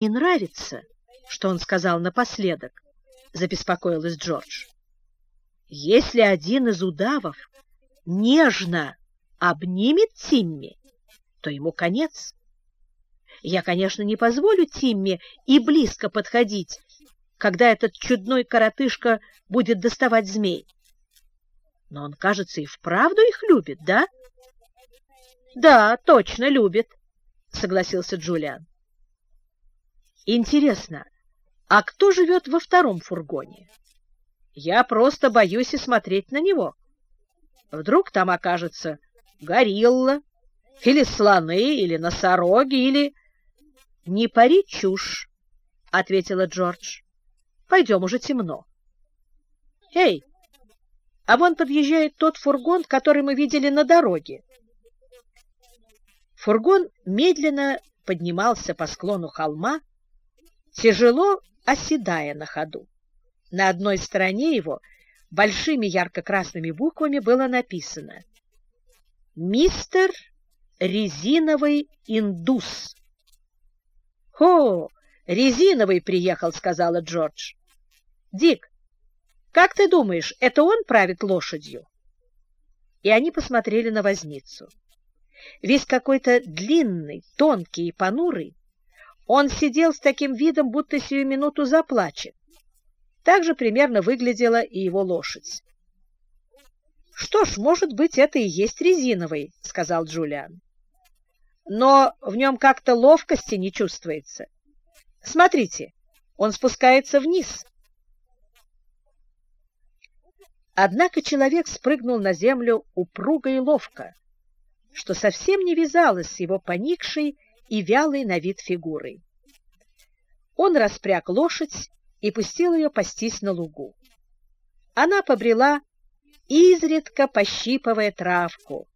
не нравится, что он сказал напоследок, забеспокоилась Джордж. Если один из удавов нежно обнимет Тимми, то ему конец. Я, конечно, не позволю Тимми и близко подходить, когда этот чудной коротышка будет доставать змей. Но он, кажется, и вправду их любит, да? Да, точно любит, согласился Джулиан. Интересно, а кто живет во втором фургоне? Я просто боюсь и смотреть на него. Вдруг там окажется горилла, или слоны, или носороги, или... — Не пари чушь, — ответила Джордж. — Пойдем, уже темно. — Эй, а вон подъезжает тот фургон, который мы видели на дороге. Фургон медленно поднимался по склону холма, тяжело оседая на ходу. На одной стороне его большими ярко-красными буквами было написано «Мистер Резиновый индус». «О, резиновый приехал», — сказала Джордж. «Дик, как ты думаешь, это он правит лошадью?» И они посмотрели на возницу. Весь какой-то длинный, тонкий и понурый, он сидел с таким видом, будто сию минуту заплачет. Так же примерно выглядела и его лошадь. «Что ж, может быть, это и есть резиновый», — сказал Джулиан. «Но в нем как-то ловкости не чувствуется. Смотрите, он спускается вниз». Однако человек спрыгнул на землю упруго и ловко, что совсем не вязалось с его поникшей и вялой на вид фигурой. Он распряг лошадь и пустил ее пастись на лугу. Она побрела, изредка пощипывая травку,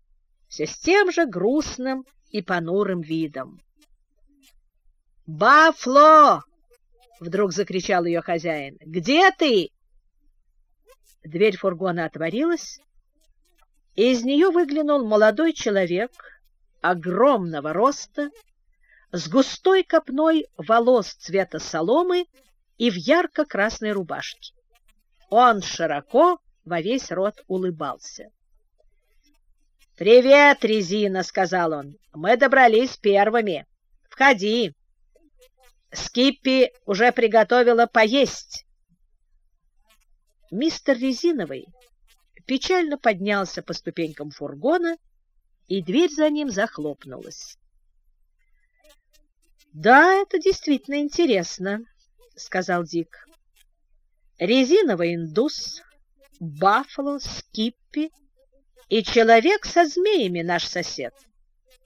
все с тем же грустным и понурым видом. «Бафло!» — вдруг закричал ее хозяин. «Где ты?» Дверь фургона отворилась, и из нее выглянул молодой человек огромного роста, с густой копной волос цвета соломы и в ярко-красной рубашке. Он широко во весь рот улыбался. «Привет, Резина!» — сказал он. «Мы добрались первыми. Входи. Скиппи уже приготовила поесть». Мистер Резиновый печально поднялся по ступенькам фургона, и дверь за ним захлопнулась. «Да, это действительно интересно», — сказал Дик. «Резиновый индус, Баффало, Скиппи и человек со змеями наш сосед.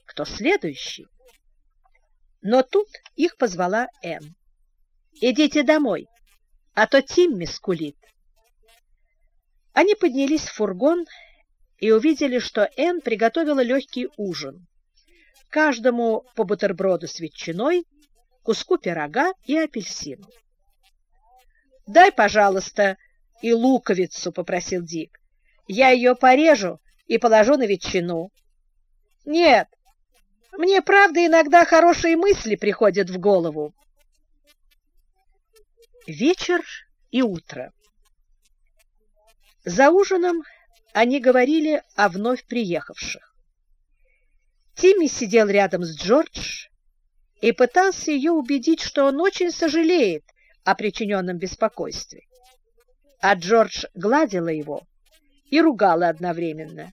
Кто следующий?» Но тут их позвала Энн. «Идите домой, а то Тимми скулит». Они поднялись в фургон и увидели, что Энн приготовила легкий ужин. Каждому по бутерброду с ветчиной, куску пирога и апельсину. «Дай, пожалуйста, и луковицу», — попросил Дик. «Я ее порежу и положу на ветчину». «Нет, мне, правда, иногда хорошие мысли приходят в голову». Вечер и утро. За ужином они говорили о вновь приехавших. Тимми сидел рядом с Джордж и пытался ее убедить, что он очень сожалеет о причиненном беспокойстве. А Джордж гладила его и ругала одновременно.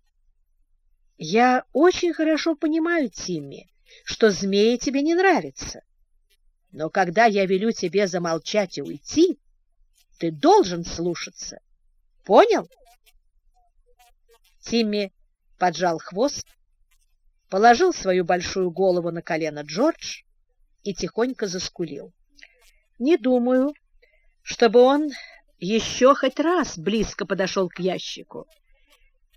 «Я очень хорошо понимаю, Тимми, что змеи тебе не нравятся. Но когда я велю тебе замолчать и уйти, ты должен слушаться. Понял? Тимми поджал хвост, положил свою большую голову на колено Джордж и тихонько заскулил. Не думаю, чтобы он еще хоть раз близко подошел к ящику.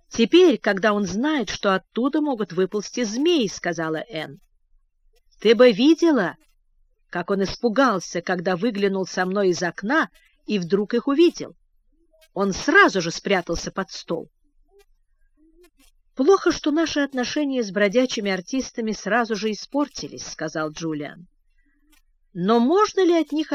Теперь, когда он знает, что оттуда могут выползти змеи, сказала Энн. Ты бы видела, как он испугался, когда выглянул со мной из окна и вдруг их увидел. Он сразу же спрятался под стол. «Плохо, что наши отношения с бродячими артистами сразу же испортились», — сказал Джулиан. Но можно ли от них